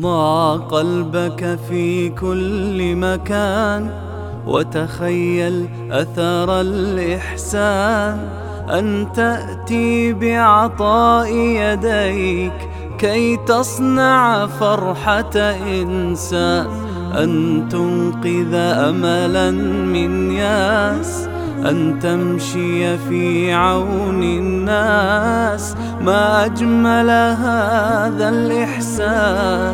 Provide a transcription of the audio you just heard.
ضع قلبك في كل مكان وتخيل أثر الإحسان أن تأتي بعطاء يديك كي تصنع فرحة إنسان أن تنقذ أملا من ياس أن تمشي في عون الناس ما أجمل هذا الإحساس